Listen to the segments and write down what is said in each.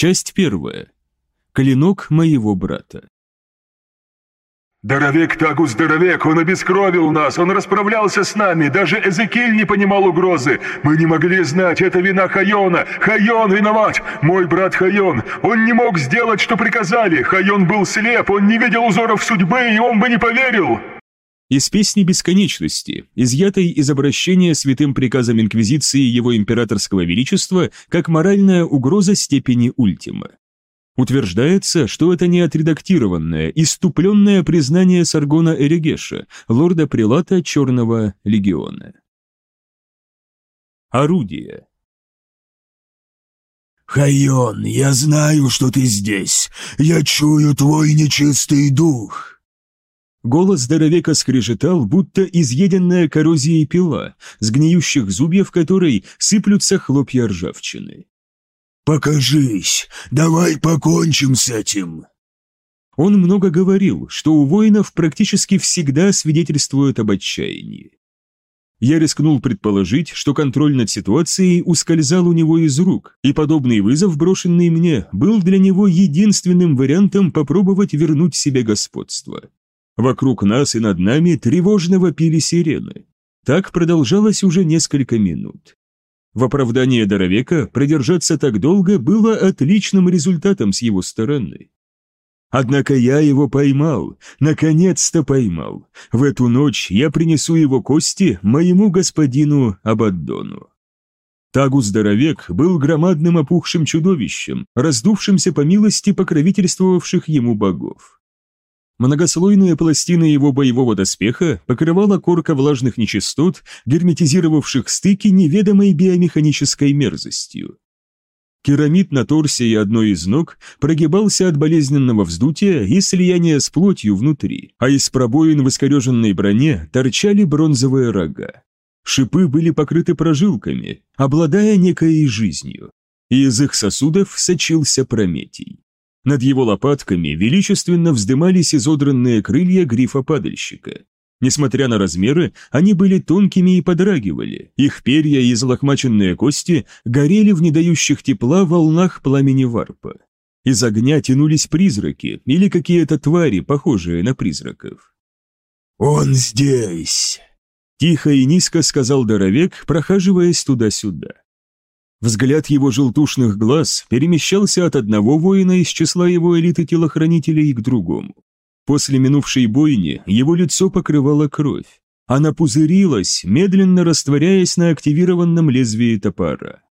Часть первая. Клинок моего брата. «Здоровек Тагу здоровек, он обескровил нас, он расправлялся с нами, даже Эзекиль не понимал угрозы. Мы не могли знать, это вина Хайона. Хайон виноват, мой брат Хайон. Он не мог сделать, что приказали. Хайон был слеп, он не видел узоров судьбы, и он бы не поверил». Из «Песни бесконечности», изъятой из обращения святым приказом Инквизиции Его Императорского Величества как моральная угроза степени ультима. Утверждается, что это не отредактированное, иступленное признание Саргона Эрегеша, лорда-прилата Черного легиона. Орудие. «Хайон, я знаю, что ты здесь. Я чую твой нечистый дух». Голос здоровека скрежетал, будто изъеденная коррозией пила, с гниющих зубьев которой сыплются хлопья ржавчины. «Покажись! Давай покончим с этим!» Он много говорил, что у воинов практически всегда свидетельствуют об отчаянии. Я рискнул предположить, что контроль над ситуацией ускользал у него из рук, и подобный вызов, брошенный мне, был для него единственным вариантом попробовать вернуть себе господство. Вокруг нас и над нами тревожно вопили сирены. Так продолжалось уже несколько минут. В оправдание Доровека продержаться так долго было отличным результатом с его стороны. Однако я его поймал, наконец-то поймал. В эту ночь я принесу его кости моему господину Абаддону. Тагус-здоровек был громадным опухшим чудовищем, раздувшимся по милости покровительствовавших ему богов. Многослойные пластины его боевого доспеха покрывала корка влажных нечистот, герметизировавших стыки неведомой биомеханической мерзостью. Керамид на торсе и одной из ног прогибался от болезненного вздутия и слияния с плотью внутри, а из пробоин в искореженной броне торчали бронзовые рога. Шипы были покрыты прожилками, обладая некой жизнью, и из их сосудов сочился прометий. Над его лопатками величественно вздымались изодранные крылья грифа-падальщика. Несмотря на размеры, они были тонкими и подрагивали, их перья и злохмаченные кости горели в недающих тепла волнах пламени варпа. Из огня тянулись призраки или какие-то твари, похожие на призраков. «Он здесь!» Тихо и низко сказал Доровек, прохаживаясь туда-сюда. Взгляд его желтушных глаз перемещался от одного воина из числа его элиты телохранителей к другому. После минувшей бойни его лицо покрывало кровь. Она пузырилась, медленно растворяясь на активированном лезвии топора.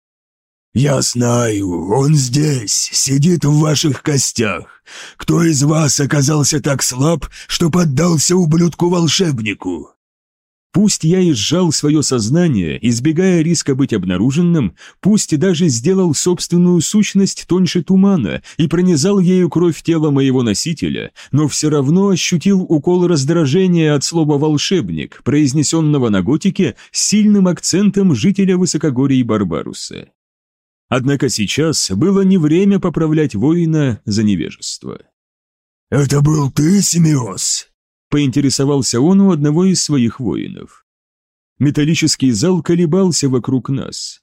«Я знаю, он здесь, сидит в ваших костях. Кто из вас оказался так слаб, что поддался ублюдку-волшебнику?» Пусть я и сжал свое сознание, избегая риска быть обнаруженным, пусть даже сделал собственную сущность тоньше тумана и пронизал ею кровь тела моего носителя, но все равно ощутил укол раздражения от слова «волшебник», произнесенного на готике с сильным акцентом жителя высокогорий Барбаруса. Однако сейчас было не время поправлять воина за невежество. «Это был ты, Семиос?» Поинтересовался он у одного из своих воинов. Металлический зал колебался вокруг нас.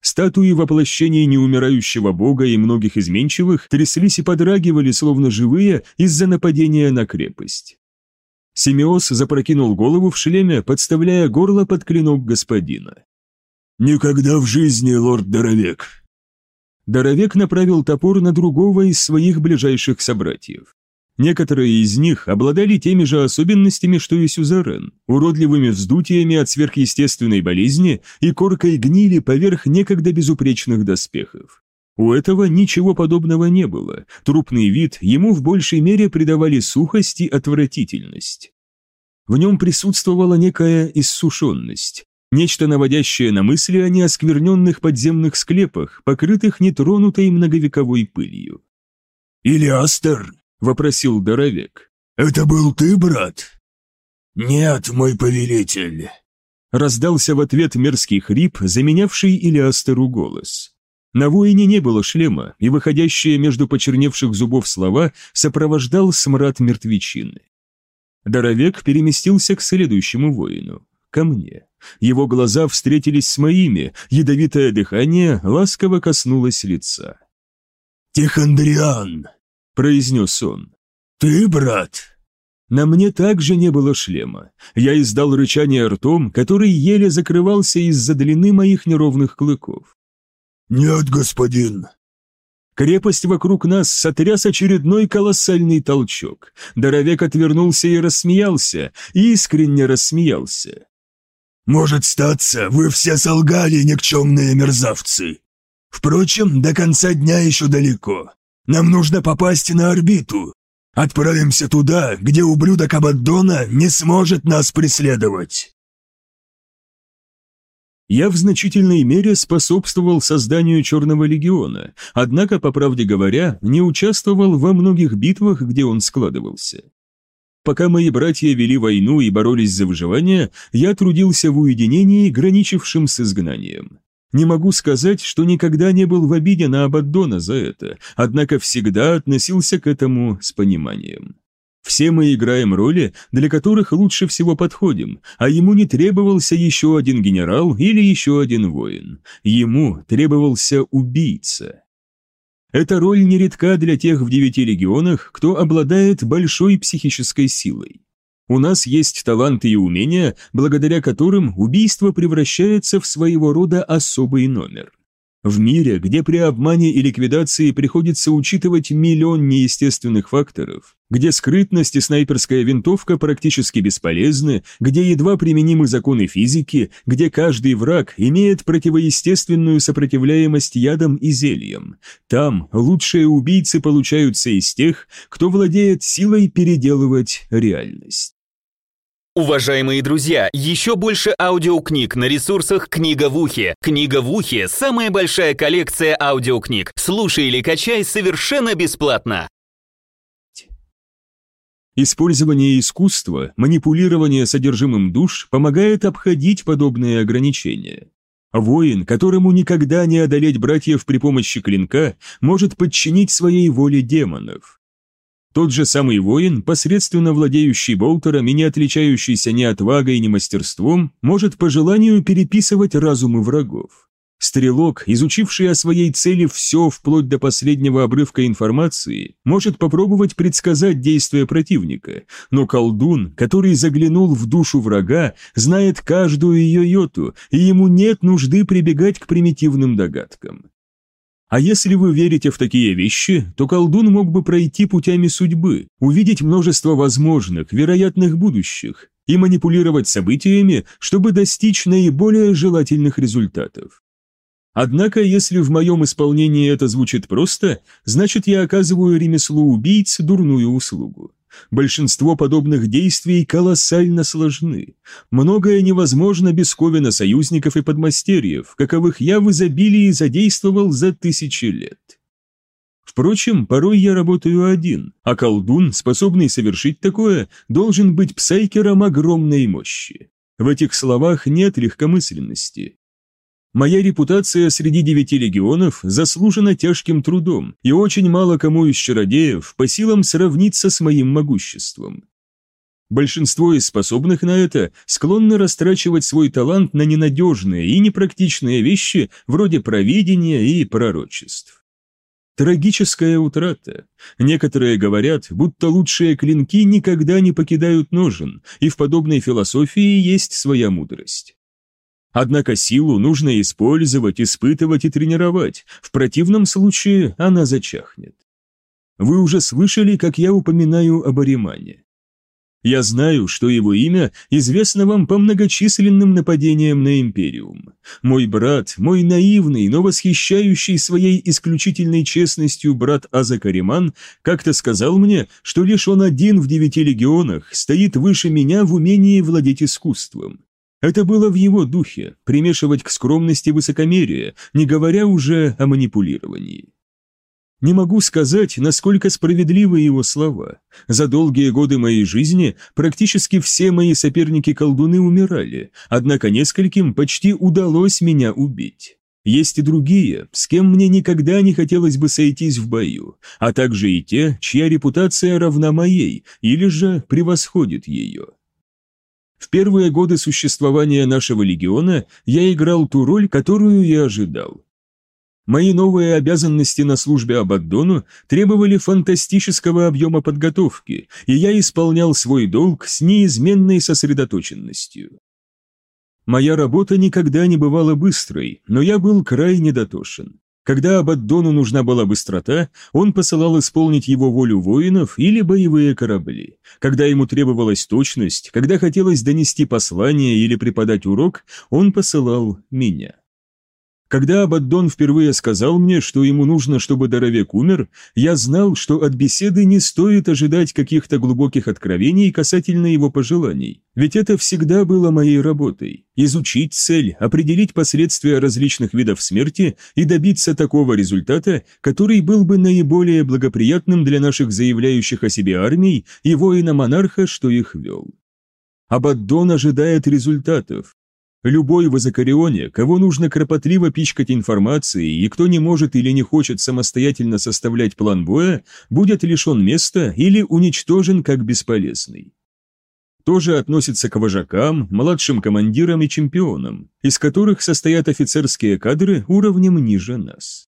Статуи воплощения неумирающего бога и многих изменчивых тряслись и подрагивали, словно живые, из-за нападения на крепость. Семиос запрокинул голову в шлеме, подставляя горло под клинок господина. «Никогда в жизни, лорд Доровек!» Доровек направил топор на другого из своих ближайших собратьев. Некоторые из них обладали теми же особенностями, что и Сюзерен, уродливыми вздутиями от сверхъестественной болезни и коркой гнили поверх некогда безупречных доспехов. У этого ничего подобного не было, трупный вид ему в большей мере придавали сухость и отвратительность. В нем присутствовала некая иссушенность, нечто наводящее на мысли о неоскверненных подземных склепах, покрытых нетронутой многовековой пылью. «Илиастер!» Вопросил Доровек. «Это был ты, брат?» «Нет, мой повелитель», раздался в ответ мерзкий хрип, заменявший Илиастеру голос. На воине не было шлема, и выходящие между почерневших зубов слова сопровождал смрад мертвечины. Доровек переместился к следующему воину, ко мне. Его глаза встретились с моими, ядовитое дыхание ласково коснулось лица. «Тихондриан», — произнес он. «Ты, брат?» На мне также не было шлема. Я издал рычание ртом, который еле закрывался из-за длины моих неровных клыков. «Нет, господин». Крепость вокруг нас сотряс очередной колоссальный толчок. Доровек отвернулся и рассмеялся, искренне рассмеялся. «Может статься, вы все солгали, никчемные мерзавцы. Впрочем, до конца дня еще далеко. Нам нужно попасть на орбиту. Отправимся туда, где ублюдок Абаддона не сможет нас преследовать». Я в значительной мере способствовал созданию Черного легиона, однако, по правде говоря, не участвовал во многих битвах, где он складывался. Пока мои братья вели войну и боролись за выживание, я трудился в уединении, граничившем с изгнанием. Не могу сказать, что никогда не был в обиде на Абаддона за это, однако всегда относился к этому с пониманием. Все мы играем роли, для которых лучше всего подходим, а ему не требовался еще один генерал или еще один воин. Ему требовался убийца. Эта роль нередка для тех в девяти регионах, кто обладает большой психической силой. У нас есть таланты и умения, благодаря которым убийство превращается в своего рода особый номер. В мире, где при обмане и ликвидации приходится учитывать миллион неестественных факторов, где скрытность и снайперская винтовка практически бесполезны, где едва применимы законы физики, где каждый враг имеет противоестественную сопротивляемость ядам и зельям, там лучшие убийцы получаются из тех, кто владеет силой переделывать реальность. Уважаемые друзья, еще больше аудиокниг на ресурсах «Книга в ухе». «Книга в ухе» — самая большая коллекция аудиокниг. Слушай или качай совершенно бесплатно. Использование искусства, манипулирование содержимым душ помогает обходить подобные ограничения. Воин, которому никогда не одолеть братьев при помощи клинка, может подчинить своей воле демонов. Тот же самый воин, посредственно владеющий болтером и не отличающийся ни отвагой, ни мастерством, может по желанию переписывать разумы врагов. Стрелок, изучивший о своей цели все вплоть до последнего обрывка информации, может попробовать предсказать действия противника, но колдун, который заглянул в душу врага, знает каждую ее йоту, и ему нет нужды прибегать к примитивным догадкам. А если вы верите в такие вещи, то колдун мог бы пройти путями судьбы, увидеть множество возможных, вероятных будущих и манипулировать событиями, чтобы достичь наиболее желательных результатов. Однако, если в моем исполнении это звучит просто, значит я оказываю ремеслу убийц дурную услугу. Большинство подобных действий колоссально сложны. Многое невозможно без ковена союзников и подмастерьев, каковых я в изобилии задействовал за тысячи лет. Впрочем, порой я работаю один, а колдун, способный совершить такое, должен быть псайкером огромной мощи. В этих словах нет легкомысленности. Моя репутация среди девяти легионов заслужена тяжким трудом, и очень мало кому из чародеев по силам сравниться с моим могуществом. Большинство из способных на это склонны растрачивать свой талант на ненадежные и непрактичные вещи вроде провидения и пророчеств. Трагическая утрата. Некоторые говорят, будто лучшие клинки никогда не покидают ножен, и в подобной философии есть своя мудрость. Однако силу нужно использовать, испытывать и тренировать, в противном случае она зачахнет. Вы уже слышали, как я упоминаю об Аримане. Я знаю, что его имя известно вам по многочисленным нападениям на Империум. Мой брат, мой наивный, но восхищающий своей исключительной честностью брат Азакариман, как-то сказал мне, что лишь он один в девяти легионах стоит выше меня в умении владеть искусством. Это было в его духе, примешивать к скромности высокомерие, не говоря уже о манипулировании. Не могу сказать, насколько справедливы его слова. За долгие годы моей жизни практически все мои соперники-колдуны умирали, однако нескольким почти удалось меня убить. Есть и другие, с кем мне никогда не хотелось бы сойтись в бою, а также и те, чья репутация равна моей или же превосходит ее. В первые годы существования нашего легиона я играл ту роль, которую я ожидал. Мои новые обязанности на службе Абаддону требовали фантастического объема подготовки, и я исполнял свой долг с неизменной сосредоточенностью. Моя работа никогда не бывала быстрой, но я был крайне дотошен. Когда Абаддону нужна была быстрота, он посылал исполнить его волю воинов или боевые корабли. Когда ему требовалась точность, когда хотелось донести послание или преподать урок, он посылал меня. Когда Абаддон впервые сказал мне, что ему нужно, чтобы Доровек умер, я знал, что от беседы не стоит ожидать каких-то глубоких откровений касательно его пожеланий. Ведь это всегда было моей работой – изучить цель, определить последствия различных видов смерти и добиться такого результата, который был бы наиболее благоприятным для наших заявляющих о себе армий и воина-монарха, что их вел. Абаддон ожидает результатов, Любой в Азакарионе, кого нужно кропотливо пичкать информацией и кто не может или не хочет самостоятельно составлять план боя, будет лишен места или уничтожен как бесполезный. Тоже относится к вожакам, младшим командирам и чемпионам, из которых состоят офицерские кадры уровнем ниже нас.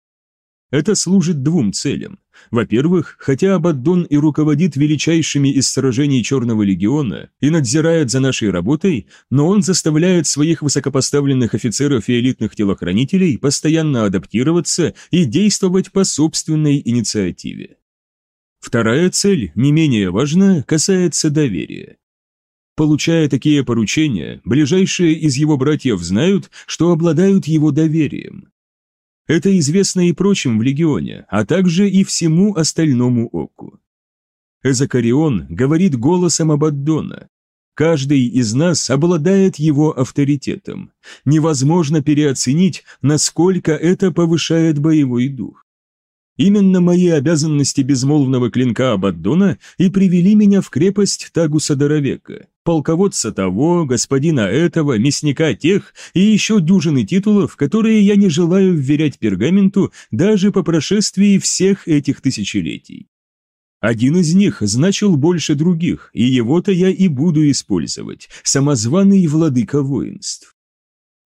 Это служит двум целям. Во-первых, хотя Абаддон и руководит величайшими из сражений Черного легиона и надзирает за нашей работой, но он заставляет своих высокопоставленных офицеров и элитных телохранителей постоянно адаптироваться и действовать по собственной инициативе. Вторая цель, не менее важная, касается доверия. Получая такие поручения, ближайшие из его братьев знают, что обладают его доверием. Это известно и прочим в легионе, а также и всему остальному оку. Эзокарион говорит голосом Абаддона. Каждый из нас обладает его авторитетом. Невозможно переоценить, насколько это повышает боевой дух. Именно мои обязанности безмолвного клинка Абаддона и привели меня в крепость Тагуса Доровека, полководца того, господина этого, мясника тех и еще дюжины титулов, которые я не желаю вверять пергаменту даже по прошествии всех этих тысячелетий. Один из них значил больше других, и его-то я и буду использовать, самозваный владыка воинств.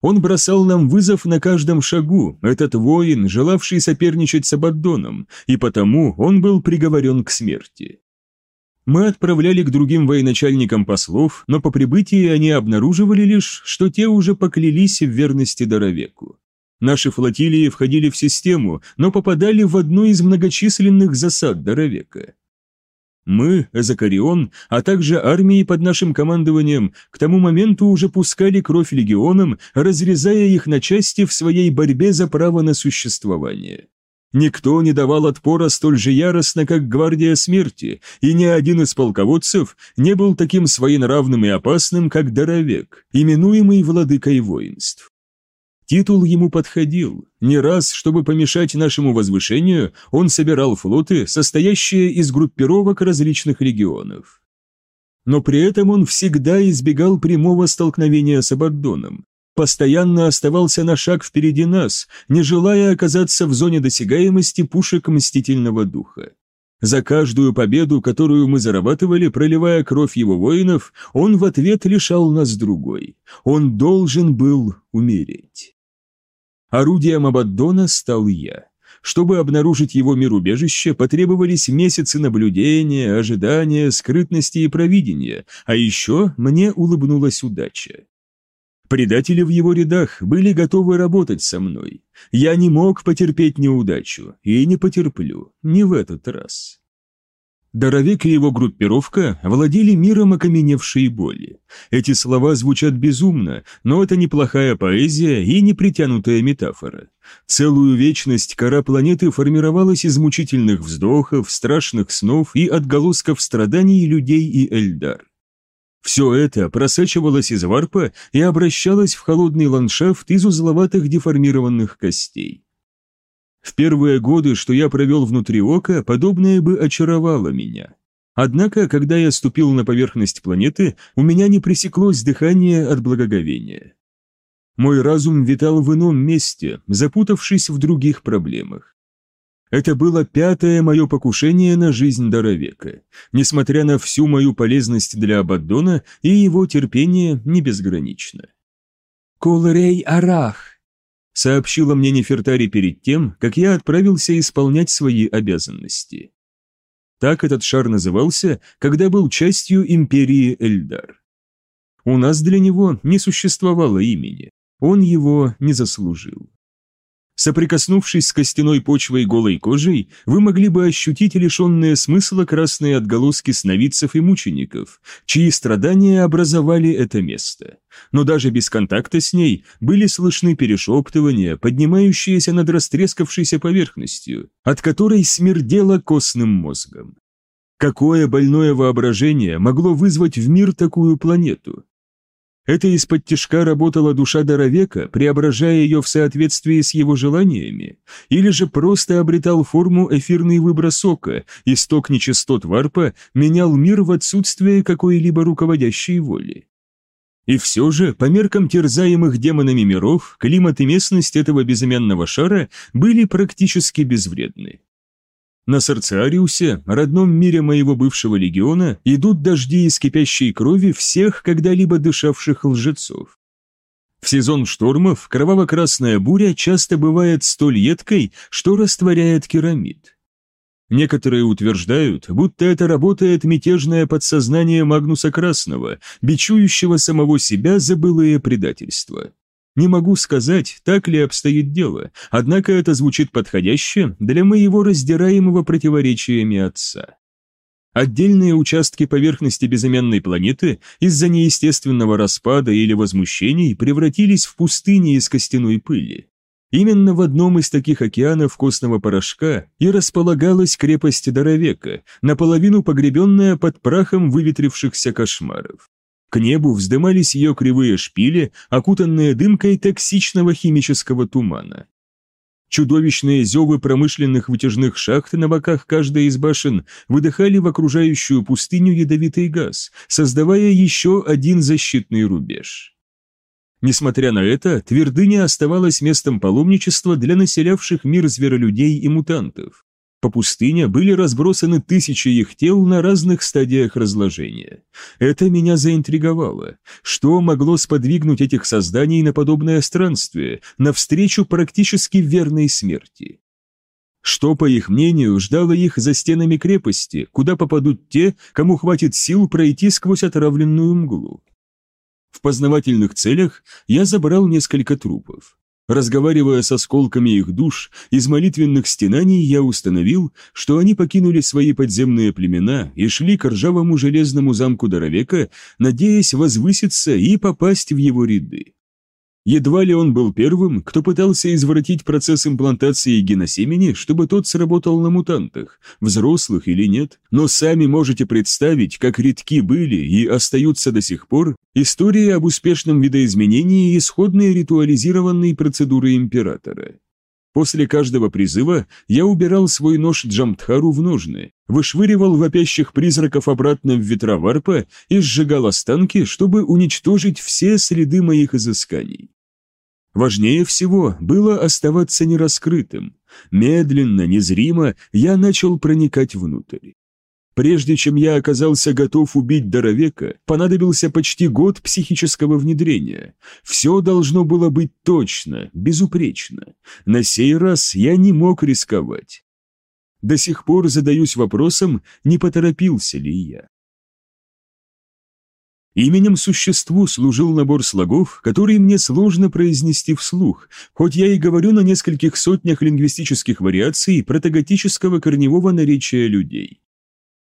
Он бросал нам вызов на каждом шагу, этот воин, желавший соперничать с Абаддоном, и потому он был приговорен к смерти. Мы отправляли к другим военачальникам послов, но по прибытии они обнаруживали лишь, что те уже поклялись в верности Доровеку. Наши флотилии входили в систему, но попадали в одну из многочисленных засад Доровека. Мы, Эзокарион, а также армии под нашим командованием к тому моменту уже пускали кровь легионам, разрезая их на части в своей борьбе за право на существование. Никто не давал отпора столь же яростно, как Гвардия Смерти, и ни один из полководцев не был таким своенравным и опасным, как Доровек, именуемый владыкой воинств. Титул ему подходил. Не раз, чтобы помешать нашему возвышению, он собирал флоты, состоящие из группировок различных регионов. Но при этом он всегда избегал прямого столкновения с Абаддоном, постоянно оставался на шаг впереди нас, не желая оказаться в зоне досягаемости пушек Мстительного Духа. За каждую победу, которую мы зарабатывали, проливая кровь его воинов, он в ответ лишал нас другой. Он должен был умереть. Орудием Абаддона стал я. Чтобы обнаружить его мир-убежище, потребовались месяцы наблюдения, ожидания, скрытности и провидения, а еще мне улыбнулась удача. Предатели в его рядах были готовы работать со мной. Я не мог потерпеть неудачу, и не потерплю, не в этот раз. Доровик и его группировка владели миром окаменевшей боли. Эти слова звучат безумно, но это неплохая поэзия и непритянутая метафора. Целую вечность кора планеты формировалась из мучительных вздохов, страшных снов и отголосков страданий людей и Эльдар. Все это просачивалось из варпа и обращалось в холодный ландшафт из узловатых деформированных костей. В первые годы, что я провел внутри ока, подобное бы очаровало меня. Однако, когда я ступил на поверхность планеты, у меня не пресеклось дыхание от благоговения. Мой разум витал в ином месте, запутавшись в других проблемах. Это было пятое мое покушение на жизнь Доровека, несмотря на всю мою полезность для Абаддона и его терпение не безгранично. «Кулрей Арах!» Сообщила мне Нефертари перед тем, как я отправился исполнять свои обязанности. Так этот шар назывался, когда был частью империи Эльдар. У нас для него не существовало имени, он его не заслужил. Соприкоснувшись с костяной почвой голой кожей, вы могли бы ощутить лишенные смысла красные отголоски сновидцев и мучеников, чьи страдания образовали это место. Но даже без контакта с ней были слышны перешептывания, поднимающиеся над растрескавшейся поверхностью, от которой смердело костным мозгом. Какое больное воображение могло вызвать в мир такую планету? Это из-под тишка работала душа Доровека, преображая ее в соответствии с его желаниями, или же просто обретал форму эфирный выброс ока, исток нечистот варпа менял мир в отсутствие какой-либо руководящей воли. И все же, по меркам терзаемых демонами миров, климат и местность этого безымянного шара были практически безвредны. На Сарциариусе, родном мире моего бывшего легиона, идут дожди из кипящей крови всех когда-либо дышавших лжецов. В сезон штормов кроваво-красная буря часто бывает столь едкой, что растворяет керамид. Некоторые утверждают, будто это работает мятежное подсознание Магнуса Красного, бичующего самого себя за былые предательства. Не могу сказать, так ли обстоит дело, однако это звучит подходяще для моего раздираемого противоречиями отца. Отдельные участки поверхности безымянной планеты из-за неестественного распада или возмущений превратились в пустыни из костяной пыли. Именно в одном из таких океанов костного порошка и располагалась крепость Доровека, наполовину погребенная под прахом выветрившихся кошмаров. К небу вздымались ее кривые шпили, окутанные дымкой токсичного химического тумана. Чудовищные зевы промышленных вытяжных шахт на боках каждой из башен выдыхали в окружающую пустыню ядовитый газ, создавая еще один защитный рубеж. Несмотря на это, твердыня оставалась местом паломничества для населявших мир зверолюдей и мутантов. По пустыне были разбросаны тысячи их тел на разных стадиях разложения. Это меня заинтриговало. Что могло сподвигнуть этих созданий на подобное странствие, навстречу практически верной смерти? Что, по их мнению, ждало их за стенами крепости, куда попадут те, кому хватит сил пройти сквозь отравленную мглу? В познавательных целях я забрал несколько трупов. Разговаривая с осколками их душ, из молитвенных стенаний я установил, что они покинули свои подземные племена и шли к ржавому железному замку Доровека, надеясь возвыситься и попасть в его ряды. Едва ли он был первым, кто пытался извратить процесс имплантации геносемени, чтобы тот сработал на мутантах, взрослых или нет, но сами можете представить, как редки были и остаются до сих пор истории об успешном видоизменении исходной ритуализированной процедуры императора. После каждого призыва я убирал свой нож Джамтхару в ножны, вышвыривал вопящих призраков обратно в ветра варпа и сжигал останки, чтобы уничтожить все следы моих изысканий. Важнее всего было оставаться нераскрытым. Медленно, незримо я начал проникать внутрь. Прежде чем я оказался готов убить Доровека, понадобился почти год психического внедрения. Все должно было быть точно, безупречно. На сей раз я не мог рисковать. До сих пор задаюсь вопросом, не поторопился ли я. Именем существу служил набор слогов, которые мне сложно произнести вслух, хоть я и говорю на нескольких сотнях лингвистических вариаций протоготического корневого наречия людей.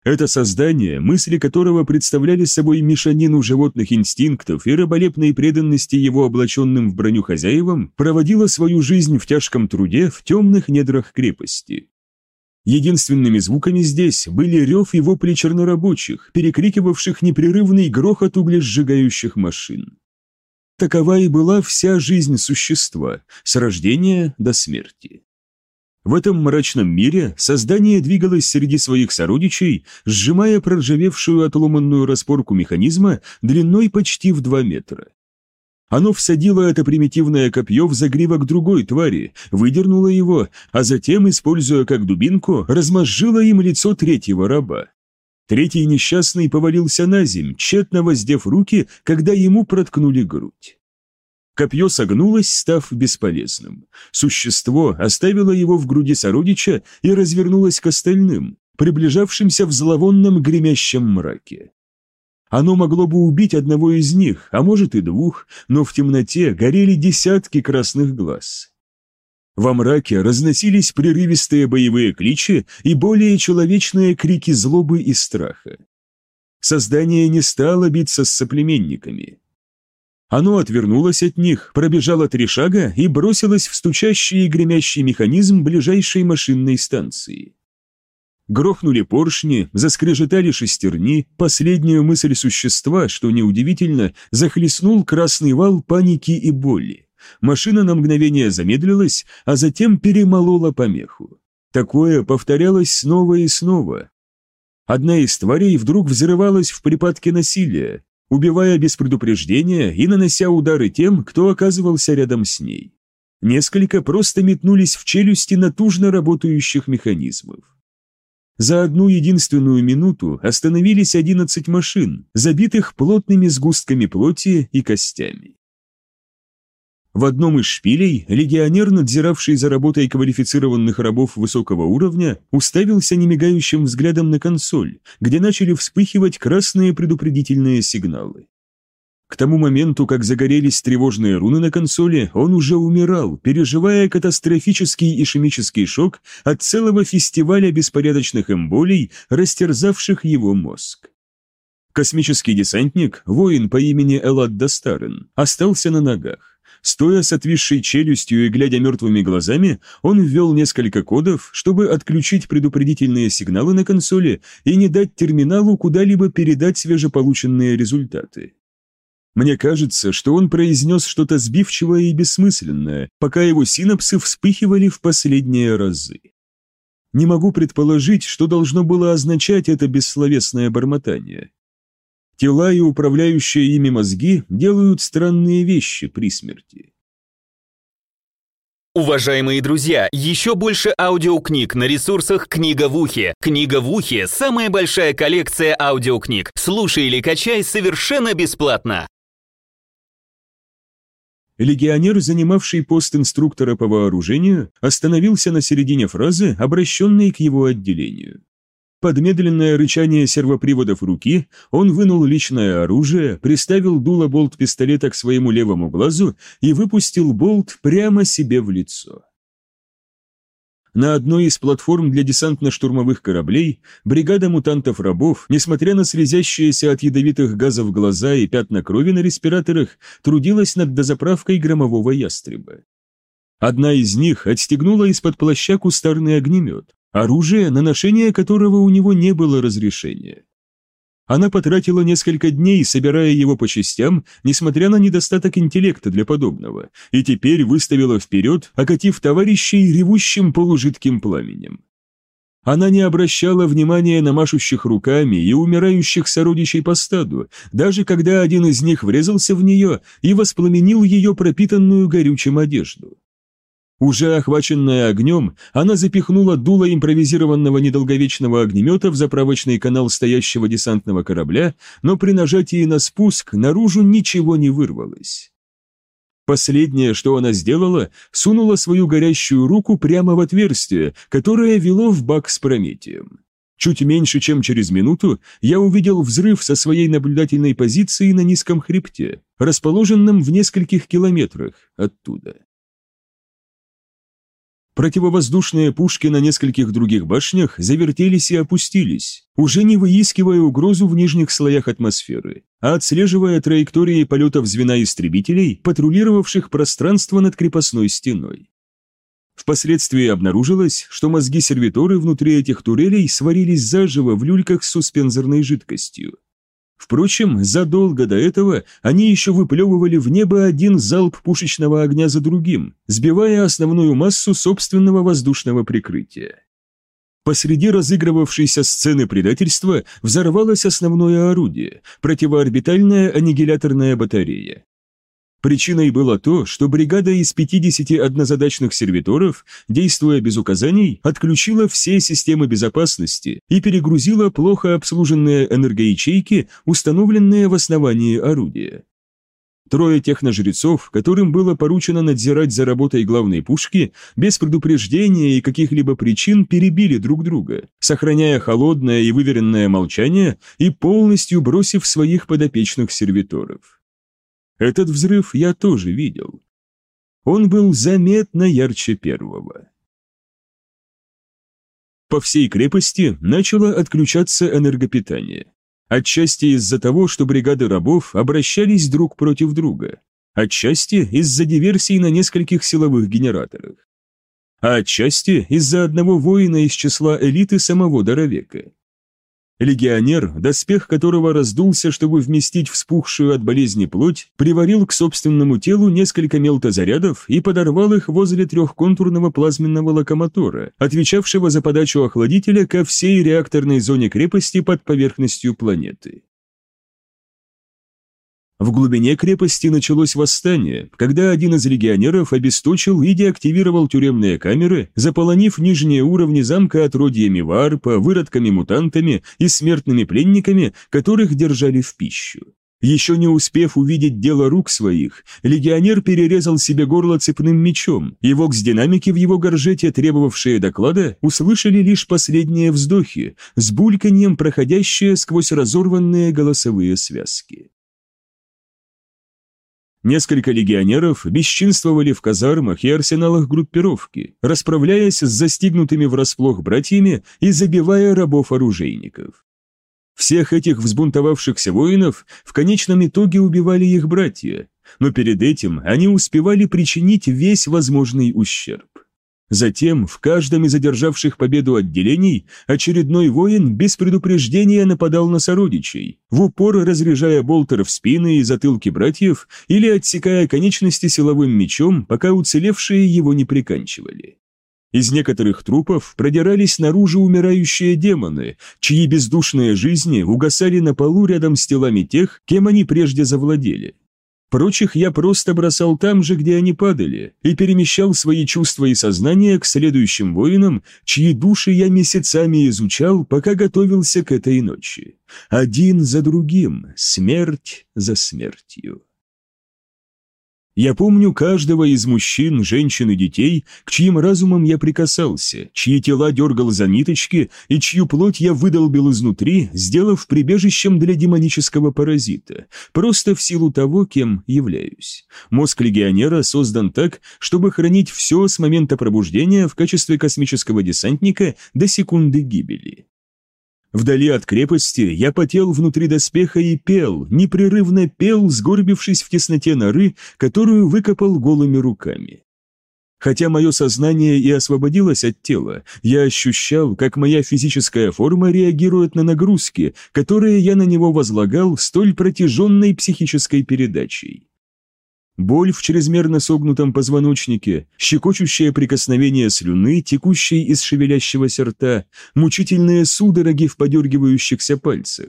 Это создание, мысли которого представляли собой мешанину животных инстинктов и раболепной преданности его облаченным в броню хозяевам, проводило свою жизнь в тяжком труде в темных недрах крепости. Единственными звуками здесь были рев и вопли чернорабочих, перекрикивавших непрерывный грохот углесжигающих машин. Такова и была вся жизнь существа, с рождения до смерти. В этом мрачном мире создание двигалось среди своих сородичей, сжимая проржавевшую отломанную распорку механизма длиной почти в два метра. Оно всадило это примитивное копье в загривок другой твари, выдернуло его, а затем, используя как дубинку, размозжило им лицо третьего раба. Третий несчастный повалился на земь, тщетно воздев руки, когда ему проткнули грудь. Копье согнулось, став бесполезным. Существо оставило его в груди сородича и развернулось к остальным, приближавшимся в зловонном гремящем мраке. Оно могло бы убить одного из них, а может и двух, но в темноте горели десятки красных глаз. Во мраке разносились прерывистые боевые кличи и более человечные крики злобы и страха. Создание не стало биться с соплеменниками. Оно отвернулось от них, пробежало три шага и бросилось в стучащий и гремящий механизм ближайшей машинной станции. Грохнули поршни, заскрежетали шестерни, последнюю мысль существа, что неудивительно, захлестнул красный вал паники и боли. Машина на мгновение замедлилась, а затем перемолола помеху. Такое повторялось снова и снова. Одна из тварей вдруг взрывалась в припадке насилия, убивая без предупреждения и нанося удары тем, кто оказывался рядом с ней. Несколько просто метнулись в челюсти натужно работающих механизмов. За одну единственную минуту остановились 11 машин, забитых плотными сгустками плоти и костями. В одном из шпилей легионер, надзиравший за работой квалифицированных рабов высокого уровня, уставился немигающим взглядом на консоль, где начали вспыхивать красные предупредительные сигналы. К тому моменту, как загорелись тревожные руны на консоли, он уже умирал, переживая катастрофический ишемический шок от целого фестиваля беспорядочных эмболий, растерзавших его мозг. Космический десантник, воин по имени Элад Дастарен, остался на ногах. Стоя с отвисшей челюстью и глядя мертвыми глазами, он ввел несколько кодов, чтобы отключить предупредительные сигналы на консоли и не дать терминалу куда-либо передать свежеполученные результаты. Мне кажется, что он произнес что-то сбивчивое и бессмысленное, пока его синапсы вспыхивали в последние разы. Не могу предположить, что должно было означать это бессловесное бормотание. Тела и управляющие ими мозги делают странные вещи при смерти. Уважаемые друзья, еще больше аудиокниг на ресурсах «Книга в ухе». «Книга в ухе» — самая большая коллекция аудиокниг. Слушай или качай совершенно бесплатно. Легионер, занимавший пост инструктора по вооружению, остановился на середине фразы, обращенной к его отделению. Под медленное рычание сервоприводов руки он вынул личное оружие, приставил дуло болт-пистолета к своему левому глазу и выпустил болт прямо себе в лицо. На одной из платформ для десантно-штурмовых кораблей бригада мутантов-рабов, несмотря на слезящиеся от ядовитых газов глаза и пятна крови на респираторах, трудилась над дозаправкой громового ястреба. Одна из них отстегнула из-под плаща кустарный огнемет, оружие, на ношение которого у него не было разрешения. Она потратила несколько дней, собирая его по частям, несмотря на недостаток интеллекта для подобного, и теперь выставила вперед, окатив товарищей ревущим полужидким пламенем. Она не обращала внимания на машущих руками и умирающих сородичей по стаду, даже когда один из них врезался в нее и воспламенил ее пропитанную горючим одежду. Уже охваченная огнем, она запихнула дуло импровизированного недолговечного огнемета в заправочный канал стоящего десантного корабля, но при нажатии на спуск наружу ничего не вырвалось. Последнее, что она сделала, сунула свою горящую руку прямо в отверстие, которое вело в бак с Прометием. Чуть меньше, чем через минуту, я увидел взрыв со своей наблюдательной позиции на низком хребте, расположенном в нескольких километрах оттуда. Противовоздушные пушки на нескольких других башнях завертелись и опустились, уже не выискивая угрозу в нижних слоях атмосферы, а отслеживая траектории полетов звена истребителей, патрулировавших пространство над крепостной стеной. Впоследствии обнаружилось, что мозги сервиторы внутри этих турелей сварились заживо в люльках с суспензорной жидкостью. Впрочем, задолго до этого они еще выплевывали в небо один залп пушечного огня за другим, сбивая основную массу собственного воздушного прикрытия. Посреди разыгрывавшейся сцены предательства взорвалось основное орудие – противоорбитальная аннигиляторная батарея. Причиной было то, что бригада из 50 однозадачных сервиторов, действуя без указаний, отключила все системы безопасности и перегрузила плохо обслуженные энергоячейки, установленные в основании орудия. Трое техножрецов, которым было поручено надзирать за работой главной пушки, без предупреждения и каких-либо причин перебили друг друга, сохраняя холодное и выверенное молчание и полностью бросив своих подопечных сервиторов. Этот взрыв я тоже видел. Он был заметно ярче первого. По всей крепости начало отключаться энергопитание. Отчасти из-за того, что бригады рабов обращались друг против друга. Отчасти из-за диверсий на нескольких силовых генераторах. А отчасти из-за одного воина из числа элиты самого Доровека. Легионер, доспех которого раздулся, чтобы вместить вспухшую от болезни плоть, приварил к собственному телу несколько мелтозарядов и подорвал их возле трехконтурного плазменного локомотора, отвечавшего за подачу охладителя ко всей реакторной зоне крепости под поверхностью планеты. В глубине крепости началось восстание, когда один из легионеров обесточил и деактивировал тюремные камеры, заполонив нижние уровни замка отродьями варпа, выродками-мутантами и смертными пленниками, которых держали в пищу. Еще не успев увидеть дело рук своих, легионер перерезал себе горло цепным мечом, и вокс-динамики в его горжете, требовавшие доклада, услышали лишь последние вздохи, с бульканьем проходящие сквозь разорванные голосовые связки. Несколько легионеров бесчинствовали в казармах и арсеналах группировки, расправляясь с застигнутыми врасплох братьями и забивая рабов-оружейников. Всех этих взбунтовавшихся воинов в конечном итоге убивали их братья, но перед этим они успевали причинить весь возможный ущерб. Затем в каждом из одержавших победу отделений очередной воин без предупреждения нападал на сородичей, в упор разряжая болтеры в спины и затылки братьев или отсекая конечности силовым мечом, пока уцелевшие его не приканчивали. Из некоторых трупов продирались наружу умирающие демоны, чьи бездушные жизни угасали на полу рядом с телами тех, кем они прежде завладели. Прочих я просто бросал там же, где они падали, и перемещал свои чувства и сознание к следующим воинам, чьи души я месяцами изучал, пока готовился к этой ночи. Один за другим, смерть за смертью. Я помню каждого из мужчин, женщин и детей, к чьим разумам я прикасался, чьи тела дергал за ниточки и чью плоть я выдолбил изнутри, сделав прибежищем для демонического паразита, просто в силу того, кем являюсь. Мозг легионера создан так, чтобы хранить все с момента пробуждения в качестве космического десантника до секунды гибели. Вдали от крепости я потел внутри доспеха и пел, непрерывно пел, сгорбившись в тесноте норы, которую выкопал голыми руками. Хотя мое сознание и освободилось от тела, я ощущал, как моя физическая форма реагирует на нагрузки, которые я на него возлагал столь протяженной психической передачей боль в чрезмерно согнутом позвоночнике, щекочущее прикосновение слюны, текущей из шевелящегося рта, мучительные судороги в подергивающихся пальцах.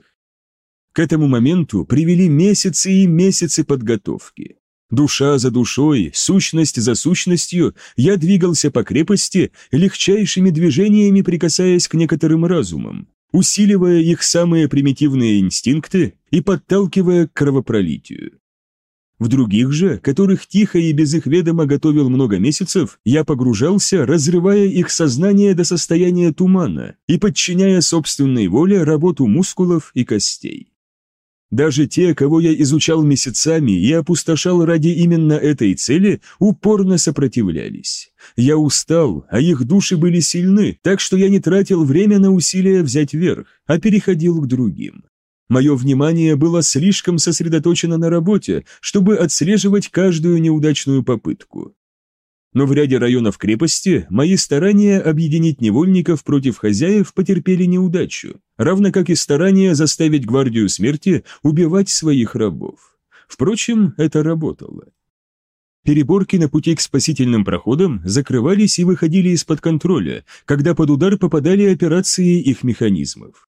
К этому моменту привели месяцы и месяцы подготовки. Душа за душой, сущность за сущностью, я двигался по крепости, легчайшими движениями прикасаясь к некоторым разумам, усиливая их самые примитивные инстинкты и подталкивая к кровопролитию. В других же, которых тихо и без их ведома готовил много месяцев, я погружался, разрывая их сознание до состояния тумана и подчиняя собственной воле работу мускулов и костей. Даже те, кого я изучал месяцами и опустошал ради именно этой цели, упорно сопротивлялись. Я устал, а их души были сильны, так что я не тратил время на усилия взять верх, а переходил к другим. Мое внимание было слишком сосредоточено на работе, чтобы отслеживать каждую неудачную попытку. Но в ряде районов крепости мои старания объединить невольников против хозяев потерпели неудачу, равно как и старания заставить гвардию смерти убивать своих рабов. Впрочем, это работало. Переборки на пути к спасительным проходам закрывались и выходили из-под контроля, когда под удар попадали операции их механизмов.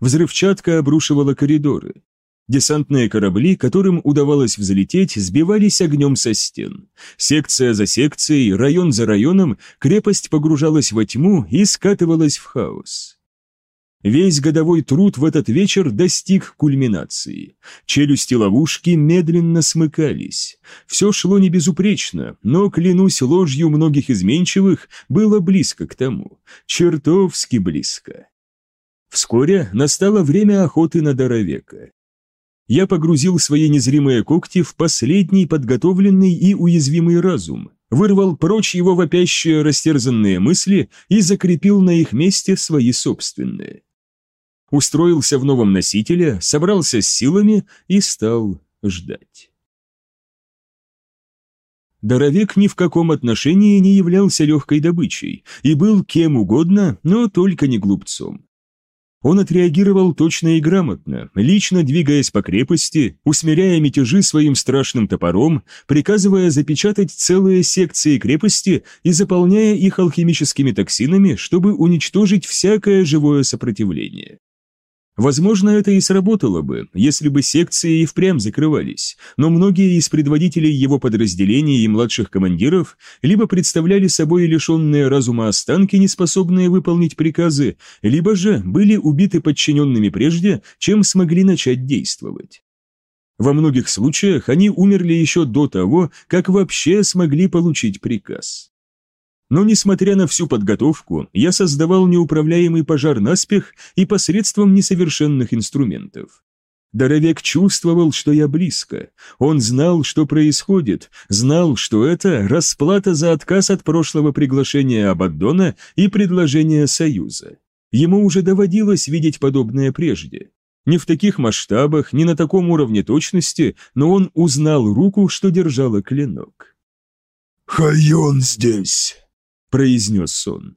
Взрывчатка обрушивала коридоры. Десантные корабли, которым удавалось взлететь, сбивались огнем со стен. Секция за секцией, район за районом, крепость погружалась во тьму и скатывалась в хаос. Весь годовой труд в этот вечер достиг кульминации. Челюсти ловушки медленно смыкались. Все шло не безупречно, но, клянусь ложью многих изменчивых, было близко к тому. Чертовски близко. Вскоре настало время охоты на Доровека. Я погрузил свои незримые когти в последний подготовленный и уязвимый разум, вырвал прочь его вопящие растерзанные мысли и закрепил на их месте свои собственные устроился в новом носителе, собрался с силами и стал ждать. Доровек ни в каком отношении не являлся легкой добычей и был кем угодно, но только не глупцом. Он отреагировал точно и грамотно, лично двигаясь по крепости, усмиряя мятежи своим страшным топором, приказывая запечатать целые секции крепости и заполняя их алхимическими токсинами, чтобы уничтожить всякое живое сопротивление. Возможно, это и сработало бы, если бы секции и впрямь закрывались, но многие из предводителей его подразделений и младших командиров либо представляли собой лишенные разума останки, неспособные выполнить приказы, либо же были убиты подчиненными прежде, чем смогли начать действовать. Во многих случаях они умерли еще до того, как вообще смогли получить приказ. Но, несмотря на всю подготовку, я создавал неуправляемый пожар наспех и посредством несовершенных инструментов. Доровек чувствовал, что я близко. Он знал, что происходит, знал, что это расплата за отказ от прошлого приглашения Абаддона и предложения Союза. Ему уже доводилось видеть подобное прежде. Не в таких масштабах, не на таком уровне точности, но он узнал руку, что держала клинок. «Хайон здесь!» Произнес он.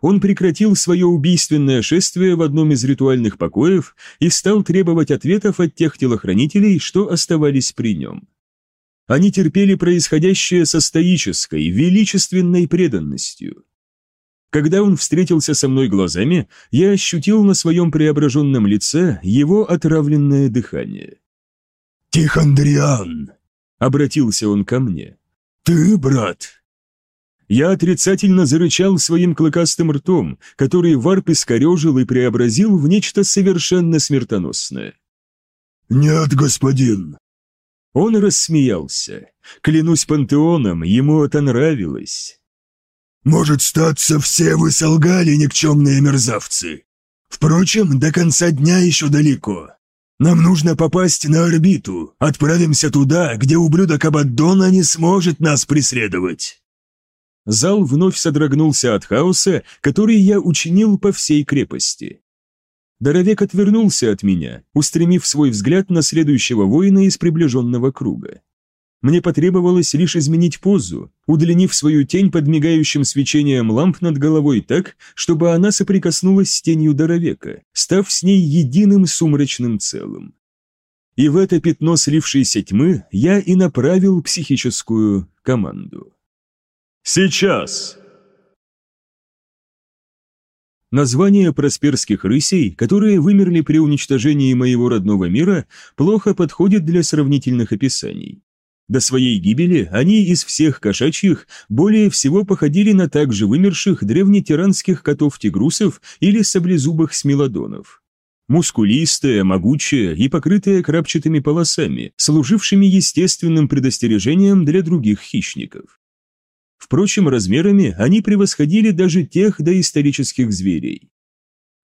Он прекратил свое убийственное шествие в одном из ритуальных покоев и стал требовать ответов от тех телохранителей, что оставались при нем. Они терпели происходящее со стоической, величественной преданностью. Когда он встретился со мной глазами, я ощутил на своем преображенном лице его отравленное дыхание. «Тихондриан!» — обратился он ко мне. «Ты, брат?» Я отрицательно зарычал своим клыкастым ртом, который варп искорежил и преобразил в нечто совершенно смертоносное. «Нет, господин!» Он рассмеялся. Клянусь пантеоном, ему это нравилось. «Может, статься, все вы солгали, никчемные мерзавцы. Впрочем, до конца дня еще далеко. Нам нужно попасть на орбиту. Отправимся туда, где ублюдок Абаддона не сможет нас преследовать». Зал вновь содрогнулся от хаоса, который я учинил по всей крепости. Доровек отвернулся от меня, устремив свой взгляд на следующего воина из приближенного круга. Мне потребовалось лишь изменить позу, удлинив свою тень под мигающим свечением ламп над головой так, чтобы она соприкоснулась с тенью Доровека, став с ней единым сумрачным целым. И в это пятно слившейся тьмы я и направил психическую команду. Сейчас!» Названия просперских рысей, которые вымерли при уничтожении моего родного мира, плохо подходят для сравнительных описаний. До своей гибели они из всех кошачьих более всего походили на также вымерших древнетиранских котов-тигрусов или саблезубых смелодонов. Мускулистые, могучие и покрытые крапчатыми полосами, служившими естественным предостережением для других хищников. Впрочем, размерами они превосходили даже тех доисторических зверей.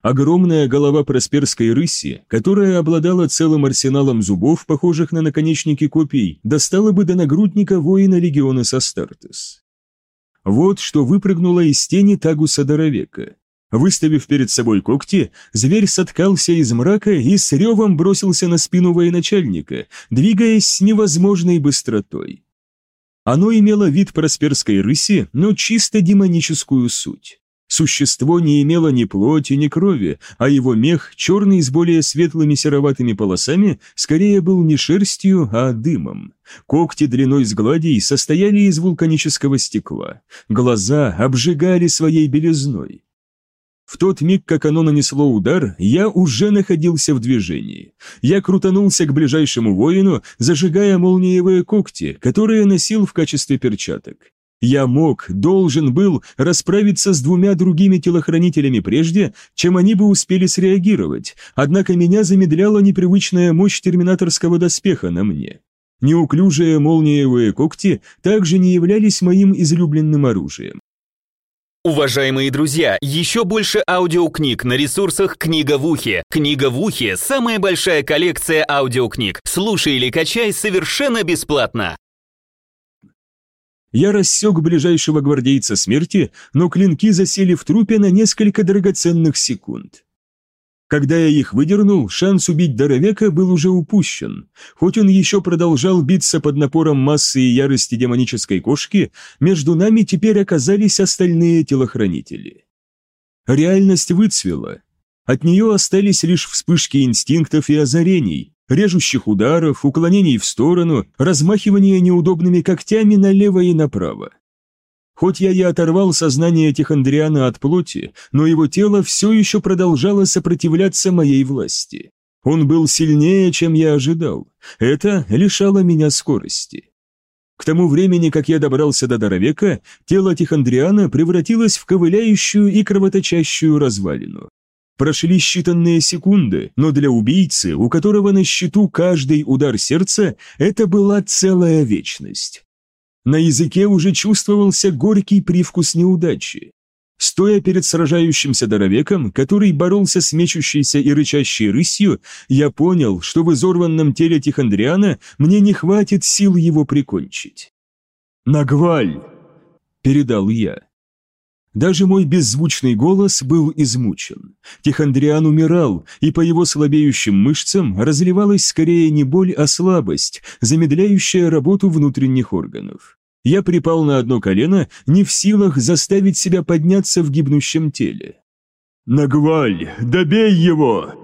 Огромная голова просперской рыси, которая обладала целым арсеналом зубов, похожих на наконечники копий, достала бы до нагрудника воина легиона Састартес. Вот что выпрыгнуло из тени Тагуса Доровека. Выставив перед собой когти, зверь соткался из мрака и с ревом бросился на спину военачальника, двигаясь с невозможной быстротой. Оно имело вид просперской рыси, но чисто демоническую суть. Существо не имело ни плоти, ни крови, а его мех, черный с более светлыми сероватыми полосами, скорее был не шерстью, а дымом. Когти длиной с гладей состояли из вулканического стекла. Глаза обжигали своей белизной. В тот миг, как оно нанесло удар, я уже находился в движении. Я крутанулся к ближайшему воину, зажигая молниевые когти, которые носил в качестве перчаток. Я мог, должен был расправиться с двумя другими телохранителями прежде, чем они бы успели среагировать, однако меня замедляла непривычная мощь терминаторского доспеха на мне. Неуклюжие молниевые когти также не являлись моим излюбленным оружием. Уважаемые друзья, еще больше аудиокниг на ресурсах «Книга в ухе». «Книга в ухе» — самая большая коллекция аудиокниг. Слушай или качай совершенно бесплатно. Я рассек ближайшего гвардейца смерти, но клинки засели в трупе на несколько драгоценных секунд. Когда я их выдернул, шанс убить Доровека был уже упущен. Хоть он еще продолжал биться под напором массы и ярости демонической кошки, между нами теперь оказались остальные телохранители. Реальность выцвела. От нее остались лишь вспышки инстинктов и озарений, режущих ударов, уклонений в сторону, размахивания неудобными когтями налево и направо. Хоть я и оторвал сознание Тихандриана от плоти, но его тело все еще продолжало сопротивляться моей власти. Он был сильнее, чем я ожидал. Это лишало меня скорости. К тому времени, как я добрался до Доровека, тело Тихандриана превратилось в ковыляющую и кровоточащую развалину. Прошли считанные секунды, но для убийцы, у которого на счету каждый удар сердца, это была целая вечность. На языке уже чувствовался горький привкус неудачи. Стоя перед сражающимся Доровеком, который боролся с мечущейся и рычащей рысью, я понял, что в изорванном теле Тихандриана мне не хватит сил его прикончить. «Нагваль!» – передал я. Даже мой беззвучный голос был измучен. Тихандриан умирал, и по его слабеющим мышцам разливалась скорее не боль, а слабость, замедляющая работу внутренних органов. Я припал на одно колено, не в силах заставить себя подняться в гибнущем теле. «Нагваль, добей его!»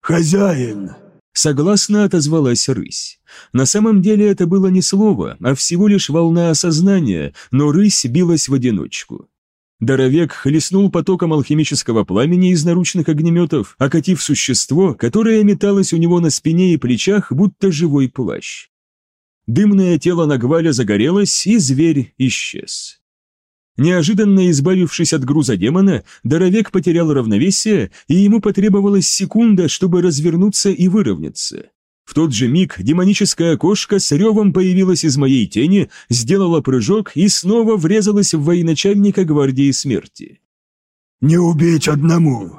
«Хозяин!» Согласно отозвалась рысь. На самом деле это было не слово, а всего лишь волна осознания, но рысь билась в одиночку. Доровек хлестнул потоком алхимического пламени из наручных огнеметов, окатив существо, которое металось у него на спине и плечах, будто живой плащ. Дымное тело Нагваля загорелось, и зверь исчез. Неожиданно избавившись от груза демона, Доровек потерял равновесие, и ему потребовалась секунда, чтобы развернуться и выровняться. В тот же миг демоническая кошка с ревом появилась из моей тени, сделала прыжок и снова врезалась в военачальника гвардии смерти. «Не убить одному!»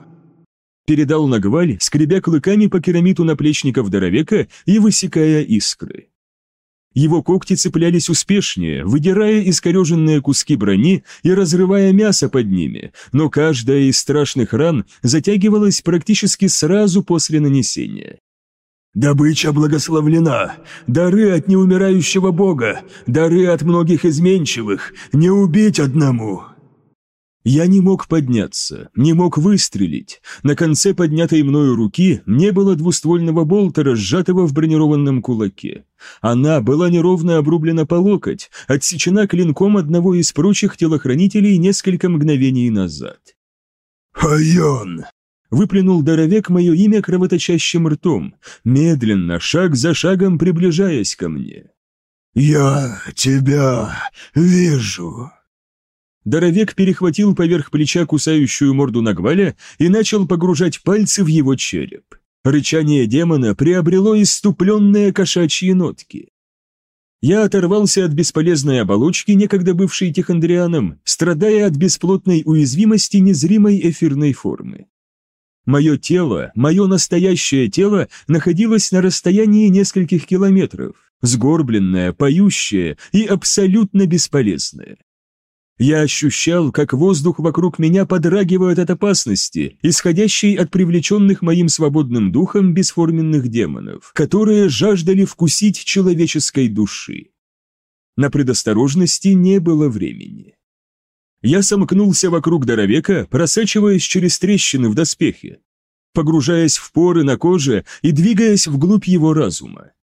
Передал Нагваль, скребя клыками по керамиту наплечников Доровека и высекая искры. Его когти цеплялись успешнее, выдирая искореженные куски брони и разрывая мясо под ними, но каждая из страшных ран затягивалась практически сразу после нанесения. «Добыча благословлена, дары от неумирающего бога, дары от многих изменчивых, не убить одному!» Я не мог подняться, не мог выстрелить. На конце поднятой мною руки не было двуствольного болтера, сжатого в бронированном кулаке. Она была неровно обрублена по локоть, отсечена клинком одного из прочих телохранителей несколько мгновений назад. «Хайон!» Выплюнул Доровек мое имя кровоточащим ртом, медленно, шаг за шагом приближаясь ко мне. «Я тебя вижу!» Доровек перехватил поверх плеча кусающую морду Нагваля и начал погружать пальцы в его череп. Рычание демона приобрело иступленные кошачьи нотки. Я оторвался от бесполезной оболочки, некогда бывшей Тихандрианом, страдая от бесплотной уязвимости незримой эфирной формы. Мое тело, мое настоящее тело находилось на расстоянии нескольких километров, сгорбленное, поющее и абсолютно бесполезное. Я ощущал, как воздух вокруг меня подрагивает от опасности, исходящей от привлеченных моим свободным духом бесформенных демонов, которые жаждали вкусить человеческой души. На предосторожности не было времени. Я сомкнулся вокруг Доровека, просачиваясь через трещины в доспехе, погружаясь в поры на коже и двигаясь вглубь его разума.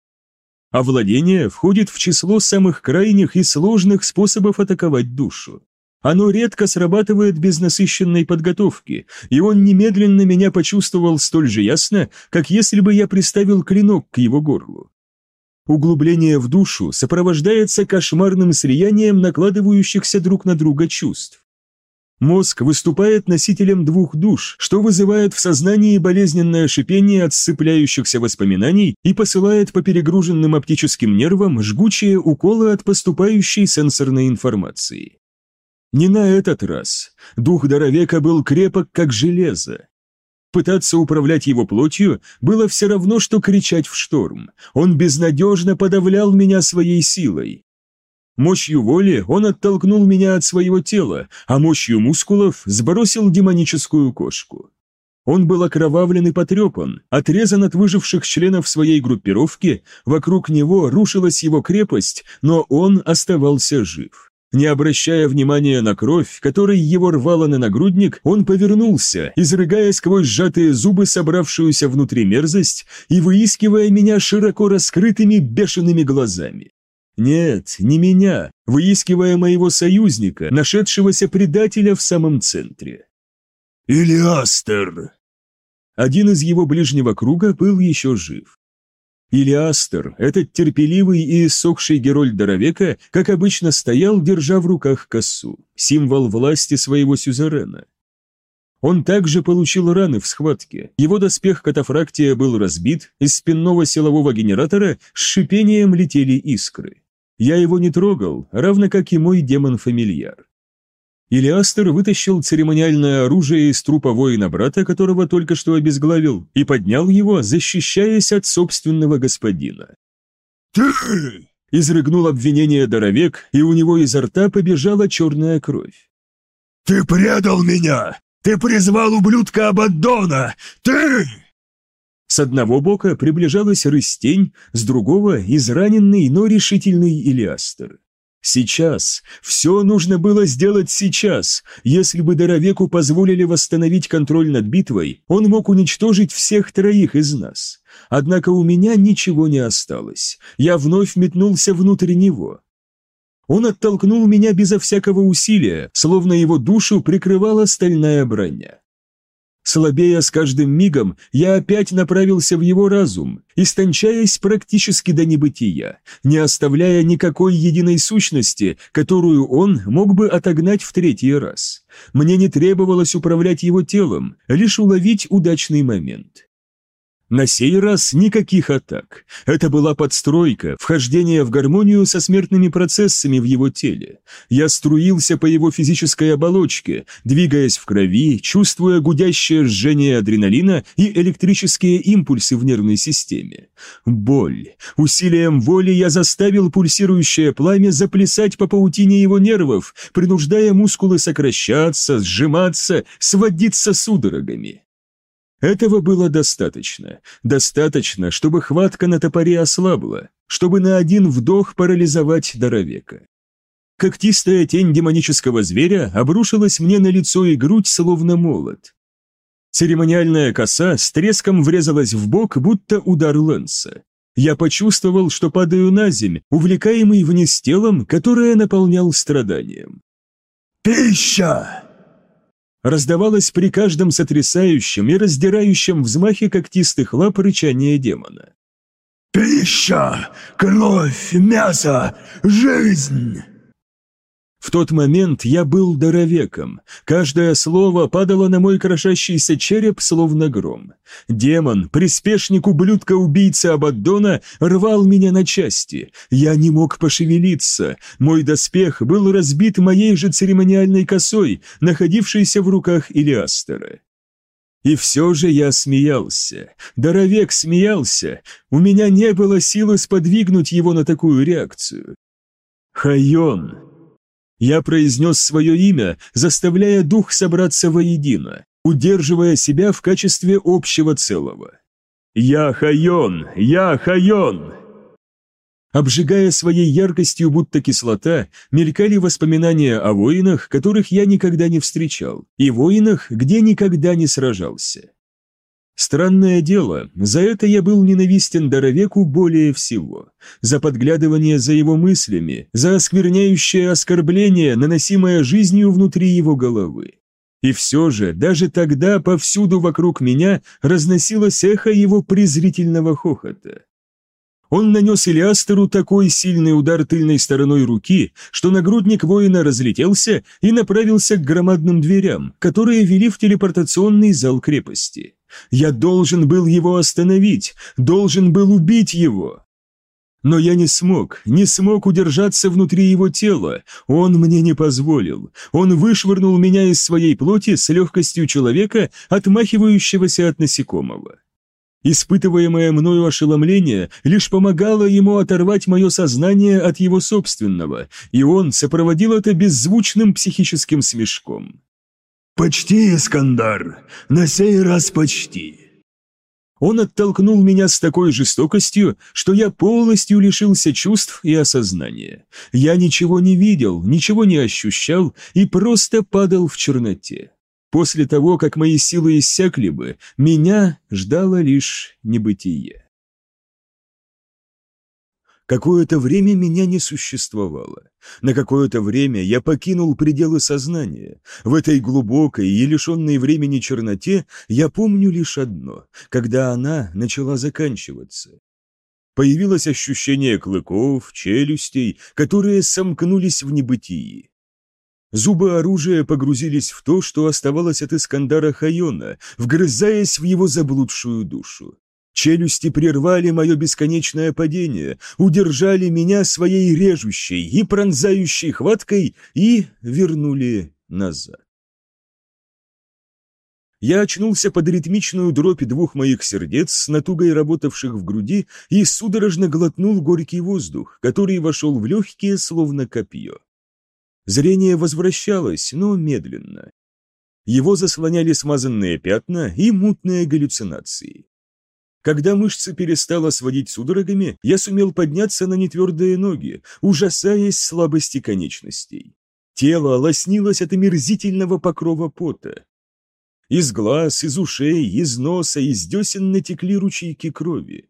Овладение входит в число самых крайних и сложных способов атаковать душу. Оно редко срабатывает без насыщенной подготовки, и он немедленно меня почувствовал столь же ясно, как если бы я приставил клинок к его горлу. Углубление в душу сопровождается кошмарным слиянием накладывающихся друг на друга чувств. Мозг выступает носителем двух душ, что вызывает в сознании болезненное шипение от сцепляющихся воспоминаний и посылает по перегруженным оптическим нервам жгучие уколы от поступающей сенсорной информации. Не на этот раз. Дух Доровека был крепок, как железо. Пытаться управлять его плотью было все равно, что кричать в шторм. Он безнадежно подавлял меня своей силой. Мощью воли он оттолкнул меня от своего тела, а мощью мускулов сбросил демоническую кошку. Он был окровавлен и потрепан, отрезан от выживших членов своей группировки, вокруг него рушилась его крепость, но он оставался жив. Не обращая внимания на кровь, которой его рвало на нагрудник, он повернулся, изрыгая сквозь сжатые зубы собравшуюся внутри мерзость и выискивая меня широко раскрытыми бешеными глазами. Нет, не меня, выискивая моего союзника, нашедшегося предателя в самом центре. «Илиастер!» Один из его ближнего круга был еще жив. Илиастер, этот терпеливый и иссохший герой Доровека, как обычно стоял, держа в руках косу, символ власти своего сюзерена. Он также получил раны в схватке. Его доспех катафрактия был разбит, из спинного силового генератора с шипением летели искры. Я его не трогал, равно как и мой демон-фамильяр. Илиастер вытащил церемониальное оружие из трупа воина-брата, которого только что обезглавил, и поднял его, защищаясь от собственного господина. «Ты!» – изрыгнул обвинение Доровек, и у него изо рта побежала черная кровь. «Ты предал меня! Ты призвал ублюдка Абаддона! Ты!» С одного бока приближалась рыстень, с другого – израненный, но решительный Илиастер. Сейчас. Все нужно было сделать сейчас. Если бы Доровеку позволили восстановить контроль над битвой, он мог уничтожить всех троих из нас. Однако у меня ничего не осталось. Я вновь метнулся внутрь него. Он оттолкнул меня безо всякого усилия, словно его душу прикрывала стальная броня. Слабея с каждым мигом, я опять направился в его разум, истончаясь практически до небытия, не оставляя никакой единой сущности, которую он мог бы отогнать в третий раз. Мне не требовалось управлять его телом, лишь уловить удачный момент. На сей раз никаких атак. Это была подстройка, вхождение в гармонию со смертными процессами в его теле. Я струился по его физической оболочке, двигаясь в крови, чувствуя гудящее жжение адреналина и электрические импульсы в нервной системе. Боль. Усилием воли я заставил пульсирующее пламя заплясать по паутине его нервов, принуждая мускулы сокращаться, сжиматься, сводиться судорогами. Этого было достаточно. Достаточно, чтобы хватка на топоре ослабла, чтобы на один вдох парализовать Доровека. Когтистая тень демонического зверя обрушилась мне на лицо и грудь, словно молот. Церемониальная коса с треском врезалась в бок, будто удар ланса. Я почувствовал, что падаю на земь, увлекаемый вниз телом, которое наполнял страданием. «Пища!» Раздавалось при каждом сотрясающем и раздирающем взмахе когтистых лап рычания демона. «Пища! Кровь! Мясо! Жизнь!» В тот момент я был даровеком. Каждое слово падало на мой крошащийся череп, словно гром. Демон, приспешник ублюдка-убийца Абаддона, рвал меня на части. Я не мог пошевелиться. Мой доспех был разбит моей же церемониальной косой, находившейся в руках Илиастера. И все же я смеялся. Даровек смеялся. У меня не было силы сподвигнуть его на такую реакцию. Хайон, я произнес свое имя, заставляя дух собраться воедино, удерживая себя в качестве общего целого. «Я Хайон! Я Хайон!» Обжигая своей яркостью будто кислота, мелькали воспоминания о воинах, которых я никогда не встречал, и воинах, где никогда не сражался. Странное дело, за это я был ненавистен Доровеку более всего. За подглядывание за его мыслями, за оскверняющее оскорбление, наносимое жизнью внутри его головы. И все же, даже тогда повсюду вокруг меня разносилось эхо его презрительного хохота. Он нанес Илиастеру такой сильный удар тыльной стороной руки, что нагрудник воина разлетелся и направился к громадным дверям, которые вели в телепортационный зал крепости. Я должен был его остановить, должен был убить его. Но я не смог, не смог удержаться внутри его тела, он мне не позволил. Он вышвырнул меня из своей плоти с легкостью человека, отмахивающегося от насекомого. Испытываемое мною ошеломление лишь помогало ему оторвать мое сознание от его собственного, и он сопроводил это беззвучным психическим смешком. «Почти, Искандар, на сей раз почти». Он оттолкнул меня с такой жестокостью, что я полностью лишился чувств и осознания. Я ничего не видел, ничего не ощущал и просто падал в черноте. После того, как мои силы иссякли бы, меня ждало лишь небытие. Какое-то время меня не существовало. На какое-то время я покинул пределы сознания. В этой глубокой и лишенной времени черноте я помню лишь одно, когда она начала заканчиваться. Появилось ощущение клыков, челюстей, которые сомкнулись в небытии. Зубы оружия погрузились в то, что оставалось от Искандара Хайона, вгрызаясь в его заблудшую душу. Челюсти прервали мое бесконечное падение, удержали меня своей режущей и пронзающей хваткой и вернули назад. Я очнулся под ритмичную дробь двух моих сердец, натугой работавших в груди, и судорожно глотнул горький воздух, который вошел в легкие, словно копье. Зрение возвращалось, но медленно. Его заслоняли смазанные пятна и мутные галлюцинации. Когда мышцы перестала сводить судорогами, я сумел подняться на нетвердые ноги, ужасаясь слабости конечностей. Тело лоснилось от омерзительного покрова пота. Из глаз, из ушей, из носа, из десен натекли ручейки крови.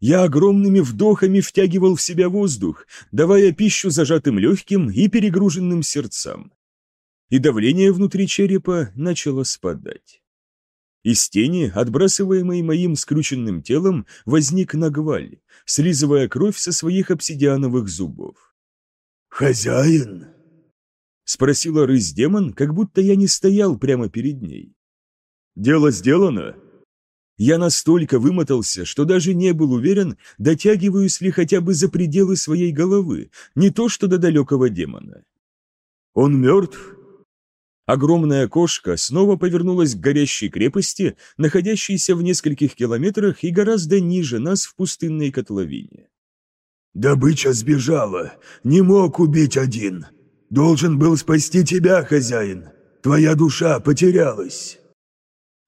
Я огромными вдохами втягивал в себя воздух, давая пищу зажатым легким и перегруженным сердцам. И давление внутри черепа начало спадать. Из тени, отбрасываемой моим скрученным телом, возник Нагваль, слизывая кровь со своих обсидиановых зубов. «Хозяин?» — спросила рысь-демон, как будто я не стоял прямо перед ней. «Дело сделано?» Я настолько вымотался, что даже не был уверен, дотягиваюсь ли хотя бы за пределы своей головы, не то что до далекого демона. «Он мертв?» Огромная кошка снова повернулась к горящей крепости, находящейся в нескольких километрах и гораздо ниже нас в пустынной котловине. «Добыча сбежала. Не мог убить один. Должен был спасти тебя, хозяин. Твоя душа потерялась».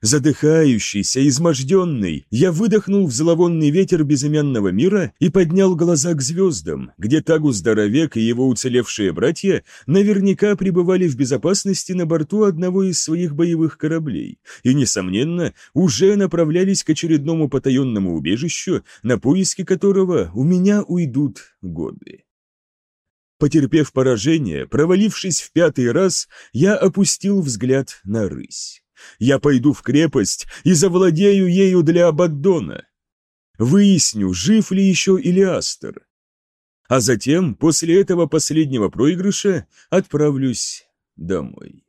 Задыхающийся, изможденный, я выдохнул в зловонный ветер безымянного мира и поднял глаза к звездам, где Тагус-Здоровек и его уцелевшие братья наверняка пребывали в безопасности на борту одного из своих боевых кораблей и, несомненно, уже направлялись к очередному потаенному убежищу, на поиски которого у меня уйдут годы. Потерпев поражение, провалившись в пятый раз, я опустил взгляд на рысь. Я пойду в крепость и завладею ею для Абаддона. Выясню, жив ли еще Илиастер. А затем, после этого последнего проигрыша, отправлюсь домой.